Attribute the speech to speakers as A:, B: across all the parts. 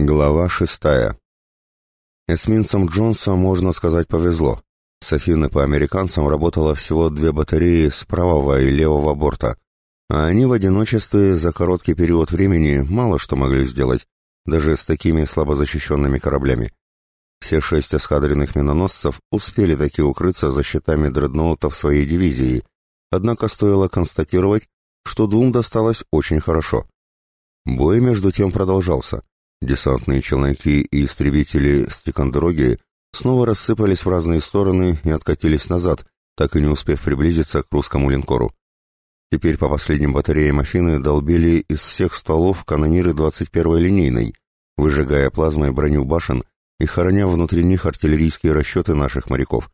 A: Глава шестая. Эсминцам Джонса, можно сказать, повезло. С по американцам работало всего две батареи с правого и левого борта, а они в одиночестве за короткий период времени мало что могли сделать, даже с такими слабо защищенными кораблями. Все шесть эскадренных миноносцев успели таки укрыться за щитами дредноутов своей дивизии, однако стоило констатировать, что двум досталось очень хорошо. Бой между тем продолжался. Десантные челноки и истребители с Тикандероги снова рассыпались в разные стороны и откатились назад, так и не успев приблизиться к русскому линкору. Теперь по последним батареям Афины долбили из всех стволов канониры 21-й линейной, выжигая плазмой броню башен и хороня внутри них артиллерийские расчеты наших моряков.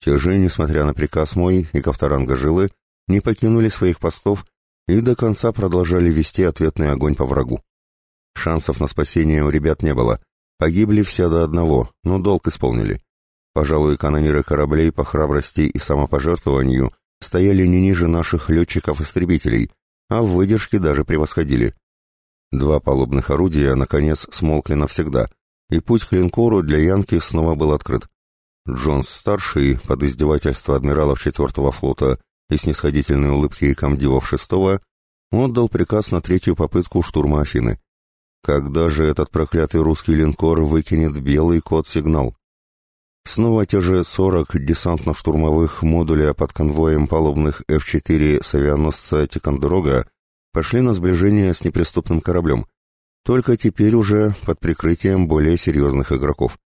A: Те же, несмотря на приказ мой и Ковторанга Жилы, не покинули своих постов и до конца продолжали вести ответный огонь по врагу. Шансов на спасение у ребят не было. Погибли все до одного, но долг исполнили. Пожалуй, канониры кораблей по храбрости и самопожертвованию стояли не ниже наших летчиков-истребителей, а в выдержке даже превосходили. Два палубных орудия, наконец, смолкли навсегда, и путь к линкору для Янки снова был открыт. Джонс-старший, под издевательство адмиралов 4-го флота и снисходительные улыбки комдивов 6-го, отдал приказ на третью попытку штурма Афины. Когда же этот проклятый русский линкор выкинет белый код-сигнал? Снова те же 40 десантно-штурмовых модуля под конвоем палубных F-4 с авианосца Тикандерога пошли на сближение с неприступным кораблем, только теперь уже под прикрытием более серьезных игроков.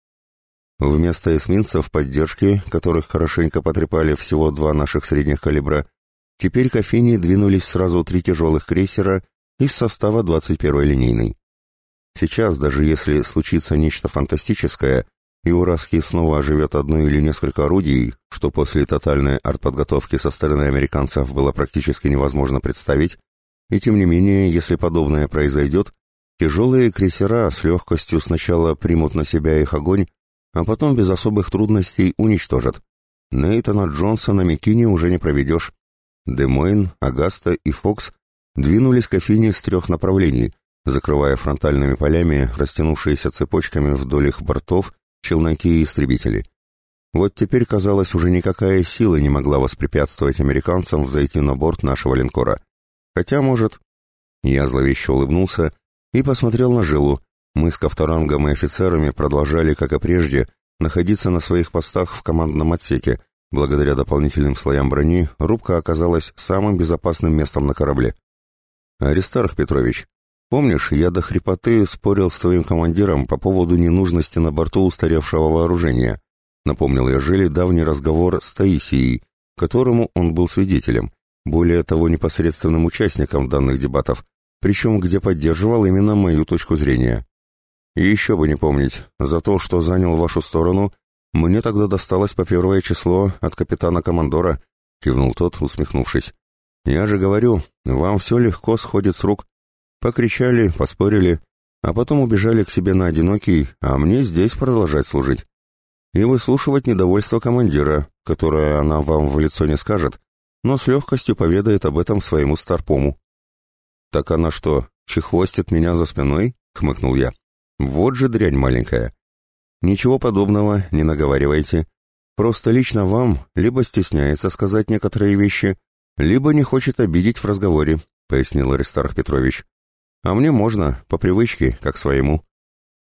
A: Вместо эсминцев поддержки, которых хорошенько потрепали всего два наших средних калибра, теперь к Афине двинулись сразу три тяжелых крейсера из состава 21-й линейной. Сейчас, даже если случится нечто фантастическое, и Ураский снова оживет одно или несколько орудий, что после тотальной артподготовки со стороны американцев было практически невозможно представить, и тем не менее, если подобное произойдет, тяжелые крейсера с легкостью сначала примут на себя их огонь, а потом без особых трудностей уничтожат. Нейтана Джонса на Микине уже не проведешь. Демойн, Агаста и Фокс двинулись к Афине с трех направлений — закрывая фронтальными полями растянувшиеся цепочками вдоль их бортов челноки и истребители. Вот теперь, казалось, уже никакая сила не могла воспрепятствовать американцам взойти на борт нашего линкора. Хотя, может... Я зловеще улыбнулся и посмотрел на жилу. Мы с Ковторангом и офицерами продолжали, как и прежде, находиться на своих постах в командном отсеке. Благодаря дополнительным слоям брони рубка оказалась самым безопасным местом на корабле. «Аристарх Петрович, Помнишь, я до хрипоты спорил с твоим командиром по поводу ненужности на борту устаревшего вооружения? Напомнил я Жиле давний разговор с Таисией, которому он был свидетелем, более того, непосредственным участником данных дебатов, причем где поддерживал именно мою точку зрения. И еще бы не помнить, за то, что занял вашу сторону, мне тогда досталось по первое число от капитана-командора, кивнул тот, усмехнувшись. Я же говорю, вам все легко сходит с рук, Покричали, поспорили, а потом убежали к себе на одинокий, а мне здесь продолжать служить. И выслушивать недовольство командира, которое она вам в лицо не скажет, но с легкостью поведает об этом своему старпому. «Так она что, чехвостит меня за спиной?» — хмыкнул я. «Вот же дрянь маленькая. Ничего подобного, не наговаривайте. Просто лично вам либо стесняется сказать некоторые вещи, либо не хочет обидеть в разговоре», — пояснил Аристарх Петрович. А мне можно, по привычке, как своему.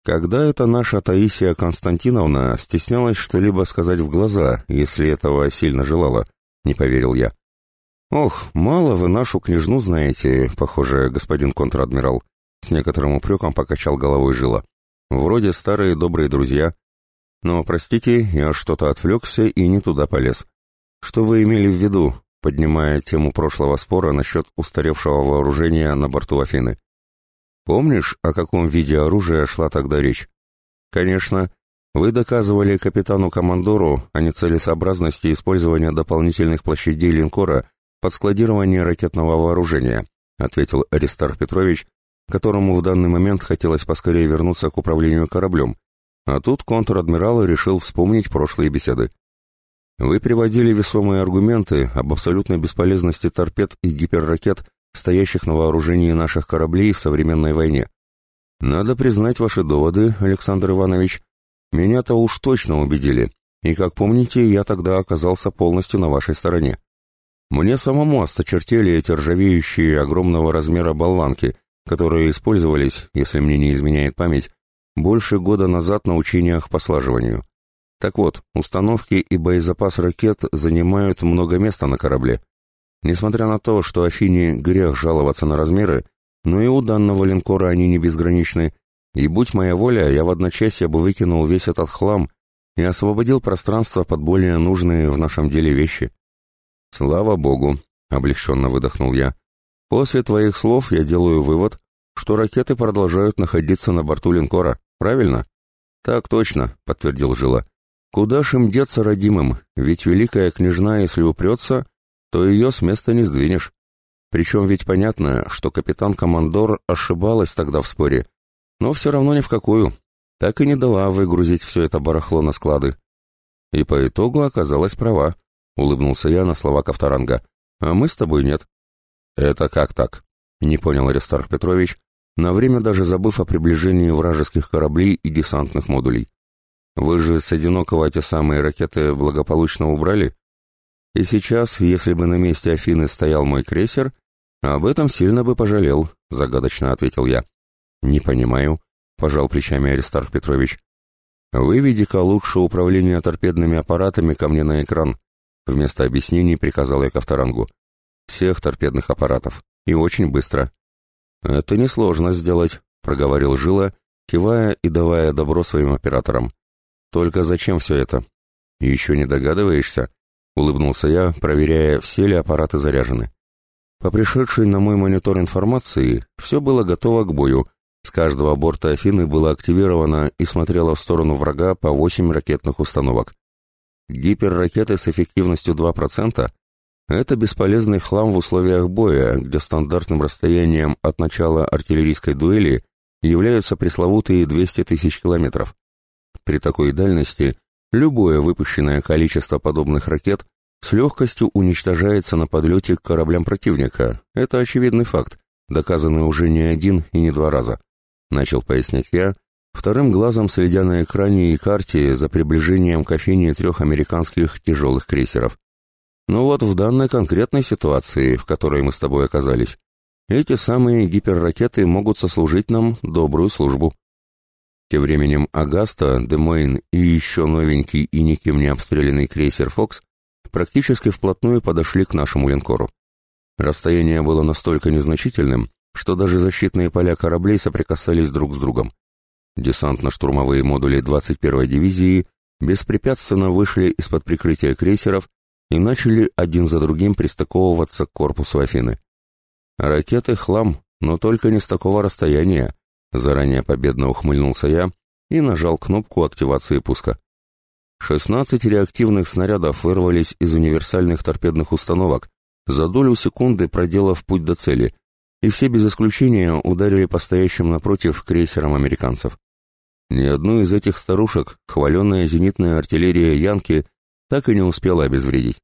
A: Когда это наша Таисия Константиновна стеснялась что-либо сказать в глаза, если этого сильно желала, не поверил я. Ох, мало вы нашу княжну знаете, похоже, господин контр-адмирал. С некоторым упреком покачал головой жила. Вроде старые добрые друзья. Но, простите, я что-то отвлекся и не туда полез. Что вы имели в виду, поднимая тему прошлого спора насчет устаревшего вооружения на борту Афины? Помнишь, о каком виде оружия шла тогда речь? Конечно, вы доказывали капитану-командору о нецелесообразности использования дополнительных площадей линкора под складирование ракетного вооружения, ответил Аристарх Петрович, которому в данный момент хотелось поскорее вернуться к управлению кораблем. А тут контр-адмирал решил вспомнить прошлые беседы. Вы приводили весомые аргументы об абсолютной бесполезности торпед и гиперракет стоящих на вооружении наших кораблей в современной войне. Надо признать ваши доводы, Александр Иванович. Меня-то уж точно убедили, и, как помните, я тогда оказался полностью на вашей стороне. Мне самому осточертели эти ржавеющие огромного размера болванки, которые использовались, если мне не изменяет память, больше года назад на учениях по слаживанию. Так вот, установки и боезапас ракет занимают много места на корабле. Несмотря на то, что Афине грех жаловаться на размеры, но и у данного линкора они не безграничны, и будь моя воля, я в одночасье бы выкинул весь этот хлам и освободил пространство под более нужные в нашем деле вещи. «Слава Богу!» — облегченно выдохнул я. «После твоих слов я делаю вывод, что ракеты продолжают находиться на борту линкора, правильно?» «Так точно», — подтвердил Жила. «Куда ж им деться родимым? Ведь великая княжна, если упрется, то ее с места не сдвинешь. Причем ведь понятно, что капитан-командор ошибалась тогда в споре, но все равно ни в какую. Так и не дала выгрузить все это барахло на склады. И по итогу оказалась права, улыбнулся я на слова Ковторанга. А мы с тобой нет. Это как так? Не понял Аристарх Петрович, на время даже забыв о приближении вражеских кораблей и десантных модулей. Вы же с одинокого те самые ракеты благополучно убрали? И сейчас, если бы на месте Афины стоял мой крейсер, об этом сильно бы пожалел, загадочно ответил я. Не понимаю, пожал плечами Аристарх Петрович. Выведи-ка лучше управление торпедными аппаратами ко мне на экран. Вместо объяснений приказал я Ковторангу. Всех торпедных аппаратов. И очень быстро. Это несложно сделать, проговорил Жила, кивая и давая добро своим операторам. Только зачем все это? Еще не догадываешься? Улыбнулся я, проверяя, все ли аппараты заряжены. По пришедшей на мой монитор информации, все было готово к бою. С каждого борта Афины было активировано и смотрело в сторону врага по 8 ракетных установок. Гиперракеты с эффективностью 2% — это бесполезный хлам в условиях боя, где стандартным расстоянием от начала артиллерийской дуэли являются пресловутые 200 тысяч километров. При такой дальности Любое выпущенное количество подобных ракет с легкостью уничтожается на подлете к кораблям противника. Это очевидный факт, доказанный уже не один и не два раза. Начал пояснять я, вторым глазом следя на экране и карте за приближением к Афине трех американских тяжелых крейсеров. Но вот в данной конкретной ситуации, в которой мы с тобой оказались, эти самые гиперракеты могут сослужить нам добрую службу. Тем временем Агаста, Демойн и еще новенький и никем не обстрелянный крейсер «Фокс» практически вплотную подошли к нашему линкору. Расстояние было настолько незначительным, что даже защитные поля кораблей соприкасались друг с другом. Десантно-штурмовые модули 21-й дивизии беспрепятственно вышли из-под прикрытия крейсеров и начали один за другим пристыковываться к корпусу Афины. Ракеты — хлам, но только не с такого расстояния, Заранее победно ухмыльнулся я и нажал кнопку активации пуска. 16 реактивных снарядов вырвались из универсальных торпедных установок, за долю секунды проделав путь до цели, и все без исключения ударили по стоящим напротив крейсерам американцев. Ни одну из этих старушек хваленная зенитная артиллерия Янки так и не успела обезвредить.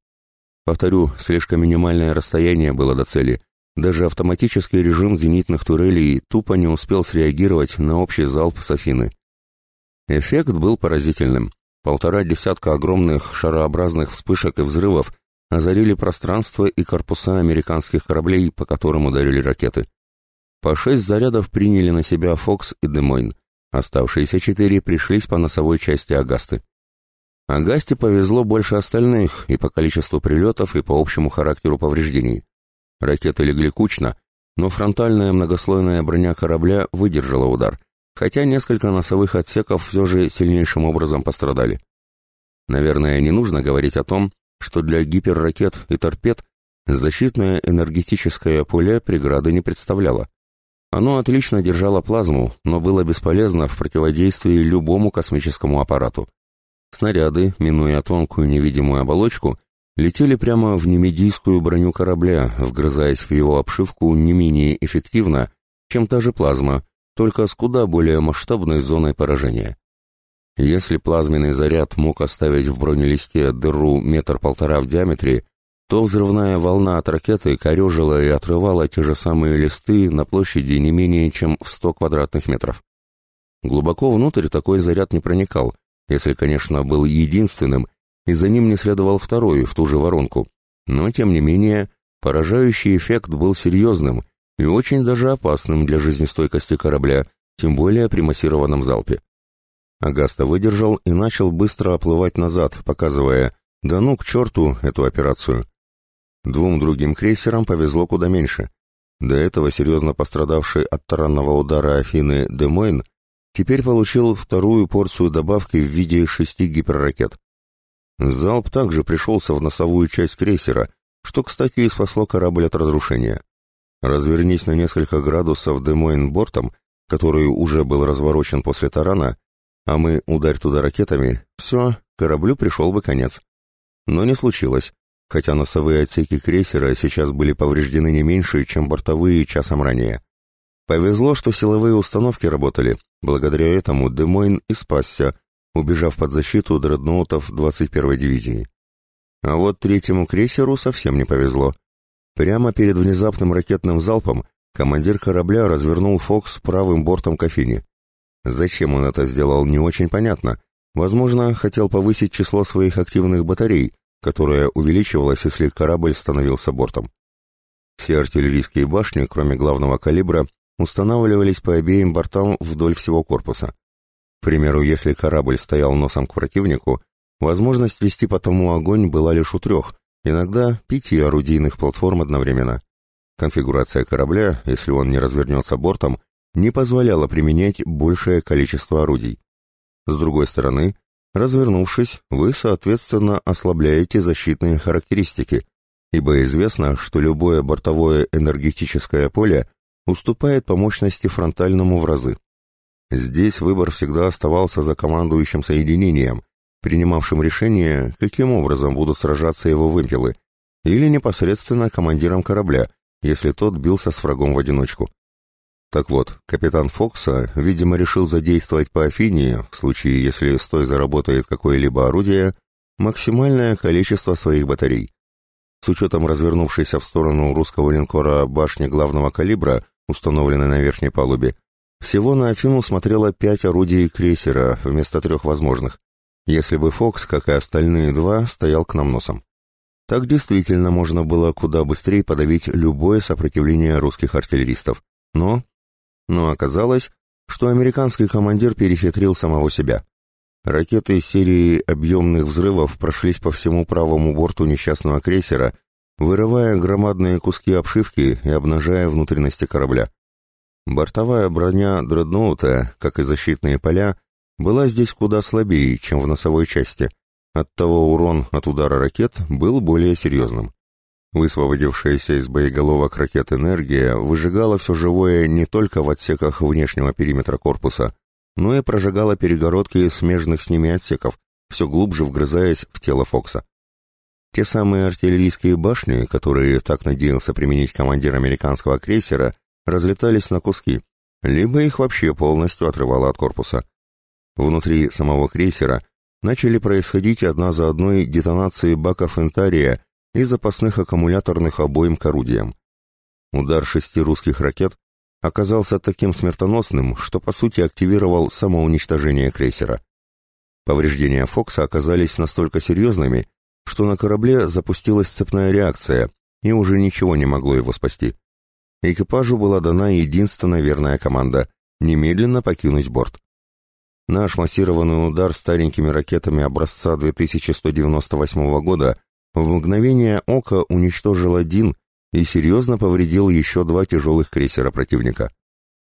A: Повторю, слишком минимальное расстояние было до цели, даже автоматический режим зенитных турелей тупо не успел среагировать на общий залп Софины. Эффект был поразительным. Полтора десятка огромных шарообразных вспышек и взрывов озарили пространство и корпуса американских кораблей, по которым ударили ракеты. По шесть зарядов приняли на себя «Фокс» и «Демойн». Оставшиеся четыре пришлись по носовой части «Агасты». Агасте повезло больше остальных и по количеству прилетов, и по общему характеру повреждений. Ракеты легли кучно, но фронтальная многослойная броня корабля выдержала удар, хотя несколько носовых отсеков все же сильнейшим образом пострадали. Наверное, не нужно говорить о том, что для гиперракет и торпед защитное энергетическое поле преграды не представляло. Оно отлично держало плазму, но было бесполезно в противодействии любому космическому аппарату. Снаряды, минуя тонкую невидимую оболочку, летели прямо в немедийскую броню корабля, вгрызаясь в его обшивку не менее эффективно, чем та же плазма, только с куда более масштабной зоной поражения. Если плазменный заряд мог оставить в бронелисте дыру метр-полтора в диаметре, то взрывная волна от ракеты корежила и отрывала те же самые листы на площади не менее чем в 100 квадратных метров. Глубоко внутрь такой заряд не проникал, если, конечно, был единственным, и за ним не следовал второй в ту же воронку. Но, тем не менее, поражающий эффект был серьезным и очень даже опасным для жизнестойкости корабля, тем более при массированном залпе. Агаста выдержал и начал быстро оплывать назад, показывая «да ну к черту эту операцию». Двум другим крейсерам повезло куда меньше. До этого серьезно пострадавший от таранного удара Афины Демойн теперь получил вторую порцию добавки в виде шести гиперракет. Залп также пришелся в носовую часть крейсера, что, кстати, и спасло корабль от разрушения. Развернись на несколько градусов Демойн бортом, который уже был разворочен после тарана, а мы ударь туда ракетами, все, кораблю пришел бы конец. Но не случилось, хотя носовые отсеки крейсера сейчас были повреждены не меньше, чем бортовые часом ранее. Повезло, что силовые установки работали, благодаря этому Демойн и спасся, убежав под защиту дредноутов 21-й дивизии. А вот третьему крейсеру совсем не повезло. Прямо перед внезапным ракетным залпом командир корабля развернул «Фокс» правым бортом кофини. Зачем он это сделал, не очень понятно. Возможно, хотел повысить число своих активных батарей, которое увеличивалось, если корабль становился бортом. Все артиллерийские башни, кроме главного калибра, устанавливались по обеим бортам вдоль всего корпуса. К примеру, если корабль стоял носом к противнику, возможность вести по тому огонь была лишь у трех, иногда пяти орудийных платформ одновременно. Конфигурация корабля, если он не развернется бортом, не позволяла применять большее количество орудий. С другой стороны, развернувшись, вы, соответственно, ослабляете защитные характеристики, ибо известно, что любое бортовое энергетическое поле уступает по мощности фронтальному в разы. Здесь выбор всегда оставался за командующим соединением, принимавшим решение, каким образом будут сражаться его вымпелы, или непосредственно командиром корабля, если тот бился с врагом в одиночку. Так вот, капитан Фокса, видимо, решил задействовать по Афине, в случае, если с той заработает какое-либо орудие, максимальное количество своих батарей. С учетом развернувшейся в сторону русского линкора башни главного калибра, установленной на верхней палубе, всего на Афину смотрело пять орудий крейсера вместо трех возможных, если бы Фокс, как и остальные два, стоял к нам носом. Так действительно можно было куда быстрее подавить любое сопротивление русских артиллеристов. Но но оказалось, что американский командир перехитрил самого себя. Ракеты серии объемных взрывов прошлись по всему правому борту несчастного крейсера, вырывая громадные куски обшивки и обнажая внутренности корабля. Бортовая броня дредноута, как и защитные поля, была здесь куда слабее, чем в носовой части, оттого урон от удара ракет был более серьезным. Высвободившаяся из боеголовок ракет энергия выжигала все живое не только в отсеках внешнего периметра корпуса, но и прожигала перегородки смежных с ними отсеков, все глубже вгрызаясь в тело Фокса. Те самые артиллерийские башни, которые так надеялся применить командир американского крейсера, разлетались на куски, либо их вообще полностью отрывало от корпуса. Внутри самого крейсера начали происходить одна за одной детонации баков Энтария и запасных аккумуляторных обоим к орудиям. Удар шести русских ракет оказался таким смертоносным, что по сути активировал самоуничтожение крейсера. Повреждения Фокса оказались настолько серьезными, что на корабле запустилась цепная реакция, и уже ничего не могло его спасти. Экипажу была дана единственная верная команда — немедленно покинуть борт. Наш массированный удар старенькими ракетами образца 2198 года в мгновение ока уничтожил один и серьезно повредил еще два тяжелых крейсера противника.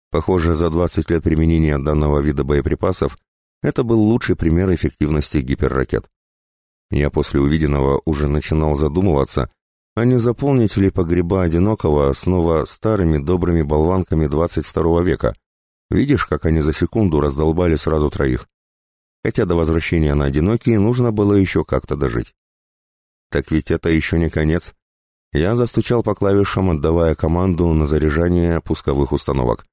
A: Похоже, за 20 лет применения данного вида боеприпасов это был лучший пример эффективности гиперракет. Я после увиденного уже начинал задумываться, а не заполнить ли погреба одинокого снова старыми добрыми болванками 22 века. Видишь, как они за секунду раздолбали сразу троих. Хотя до возвращения на одинокие нужно было еще как-то дожить. Так ведь это еще не конец. Я застучал по клавишам, отдавая команду на заряжание пусковых установок.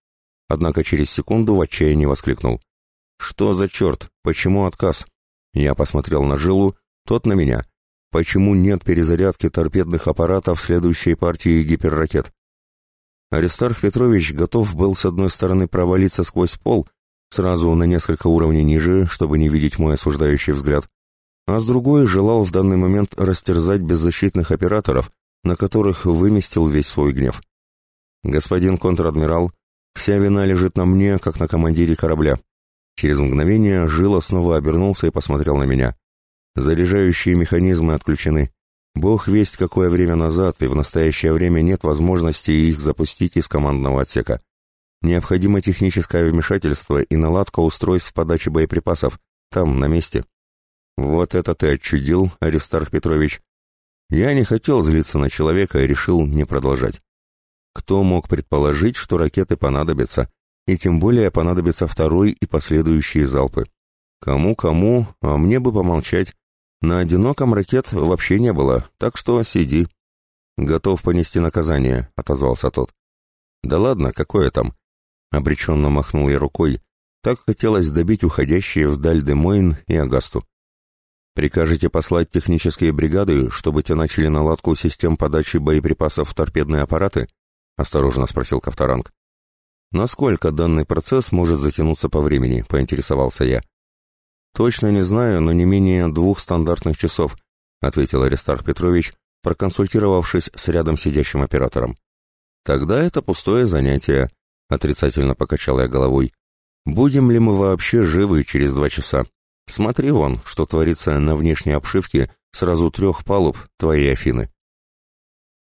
A: Однако через секунду в отчаянии воскликнул. «Что за черт? Почему отказ?» Я посмотрел на Жилу, тот на меня. Почему нет перезарядки торпедных аппаратов следующей партии гиперракет. Аристарх Петрович готов был с одной стороны провалиться сквозь пол, сразу на несколько уровней ниже, чтобы не видеть мой осуждающий взгляд, а с другой желал в данный момент растерзать беззащитных операторов, на которых выместил весь свой гнев. «Господин контр-адмирал, вся вина лежит на мне, как на командире корабля». Через мгновение Жила снова обернулся и посмотрел на меня. «Заряжающие механизмы отключены. Бог весть какое время назад, и в настоящее время нет возможности их запустить из командного отсека. Необходимо техническое вмешательство и наладка устройств подачи боеприпасов. Там, на месте». «Вот это ты отчудил, Аристарх Петрович!» Я не хотел злиться на человека и решил не продолжать. Кто мог предположить, что ракеты понадобятся, и тем более понадобится второй и последующие залпы? Кому-кому, а мне бы помолчать. На одиноком ракет вообще не было, так что сиди. Готов понести наказание, отозвался тот. Да ладно, какое там? Обреченно махнул я рукой. Так хотелось добить уходящие вдаль Демойн и Агасту. Прикажете послать технические бригады, чтобы те начали наладку систем подачи боеприпасов в торпедные аппараты? Осторожно спросил Ковторанг. Насколько данный процесс может затянуться по времени, поинтересовался я. Точно не знаю, но не менее двух стандартных часов, ответил Аристарх Петрович, проконсультировавшись с рядом сидящим оператором. Тогда это пустое занятие, отрицательно покачал я головой. Будем ли мы вообще живы через два часа? Смотри вон, что творится на внешней обшивке сразу трех палуб твоей Афины.